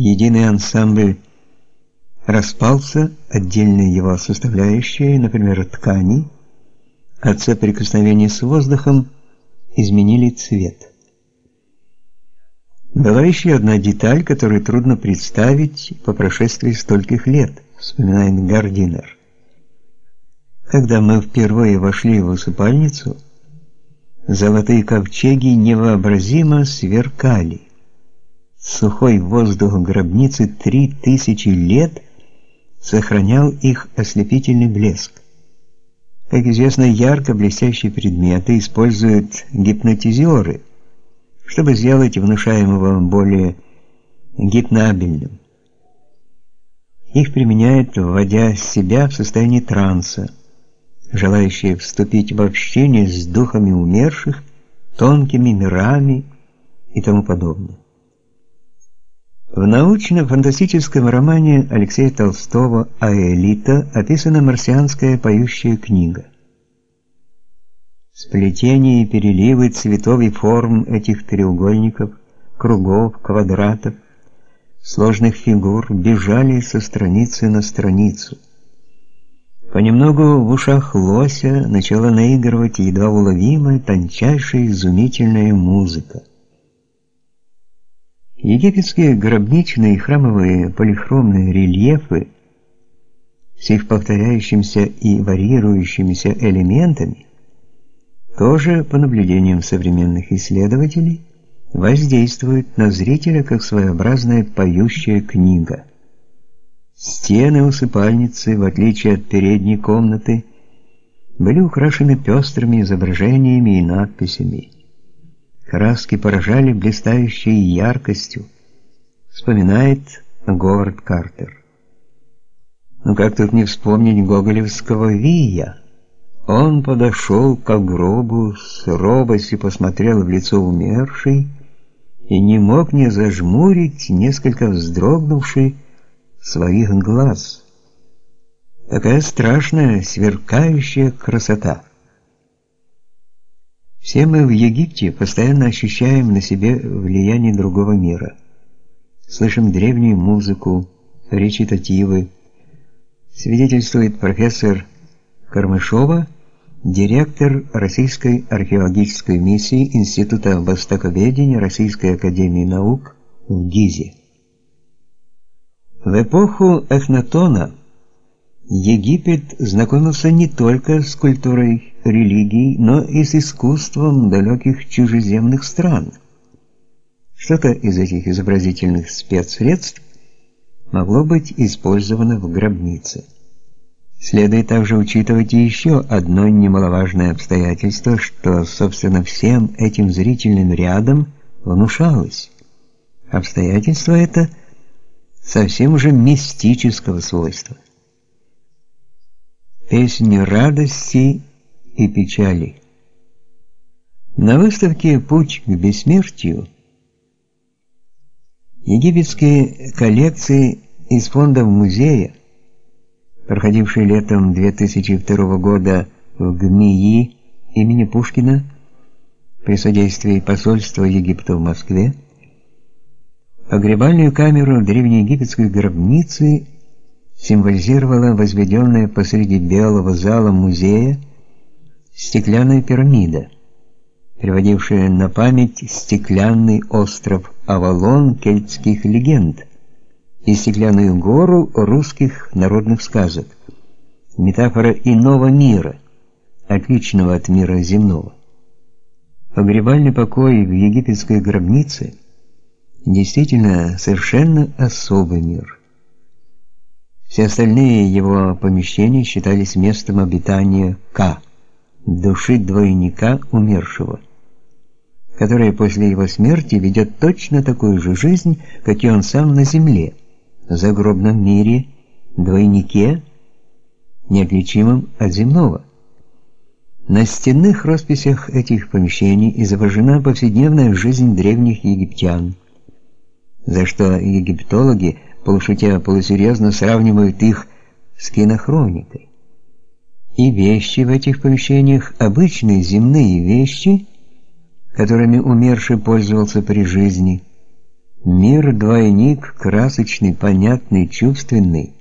единый ансамбль распался, отдельные его составляющие, например, ткани, от соприкосновения с воздухом изменили цвет. Была еще одна деталь, которую трудно представить по прошествии стольких лет, вспоминает Гардинер. Когда мы впервые вошли в усыпальницу, золотые ковчеги невообразимо сверкали. Сухой воздух гробницы три тысячи лет сохранял их ослепительный блеск. Как известно, ярко блестящие предметы используют гипнотизеры, чтобы сделать внушаемого более гипнабельным. Их применяют, вводя себя в состояние транса, желающие вступить в общение с духами умерших, тонкими мирами и тому подобное. В научно-фантастическом романе Алексея Толстого «Аэлита» описана марсианская поющая книга. Сплетение и переливы цветов и форм этих треугольников, кругов, квадратов, сложных фигур бежали со страницы на страницу. Понемногу в ушах лося начала наигрывать едва уловимая, тончайшая, изумительная музыка. Египетские гробничные и храмовые полихромные рельефы с их повторяющимися и варьирующимися элементами тоже, по наблюдениям современных исследователей, воздействуют на зрителя как своеобразная поющая книга. Стены усыпальницы, в отличие от передней комнаты, были украшены пестрыми изображениями и надписями. Краски поражали блистающей яркостью, вспоминает Говард Картер. Ну как тут не вспомнить гоголевского Вия? Он подошел к гробу с робостью посмотрел в лицо умершей и не мог не зажмурить несколько вздрогнувший своих глаз. Такая страшная, сверкающая красота. Все мы в Египте постоянно ощущаем на себе влияние другого мира. Слышим древнюю музыку, речитативы. Свидетельствует профессор Кармышова, директор Российской археологической миссии Института востоковедения Российской академии наук в Гизе. В эпоху Эхнатона Египет знакомился не только с культурой религий, но и с искусством далеких чужеземных стран. Что-то из этих изобразительных спецсредств могло быть использовано в гробнице. Следует также учитывать еще одно немаловажное обстоятельство, что, собственно, всем этим зрительным рядом внушалось. Обстоятельство это совсем уже мистического свойства – Песни радости и печали. На выставке «Путь к бессмертию» египетские коллекции из фондов музея, проходившие летом 2002 года в ГМИИ имени Пушкина при содействии посольства Египта в Москве, погребальную камеру древнеегипетской гробницы символизировала возведенная посреди белого зала музея стеклянная пирамида, приводившая на память стеклянный остров Авалон кельтских легенд и стеклянную гору русских народных сказок. Метафора иного мира, отличного от мира земного. Погребальный покой в египетской гробнице действительно совершенно особый мир. Все остальные его помещения считались местом обитания К, души двойника умершего, которая после его смерти ведет точно такую же жизнь, как и он сам на земле, в загробном мире, двойнике, неотличимом от земного. На стенных росписях этих помещений изображена повседневная жизнь древних египтян, за что египтологи – полушутя полусерьезно сравнивают их с кинохроникой. И вещи в этих помещениях обычные земные вещи, которыми умерший пользовался при жизни, Мир-двойник, красочный, понятный, чувственный,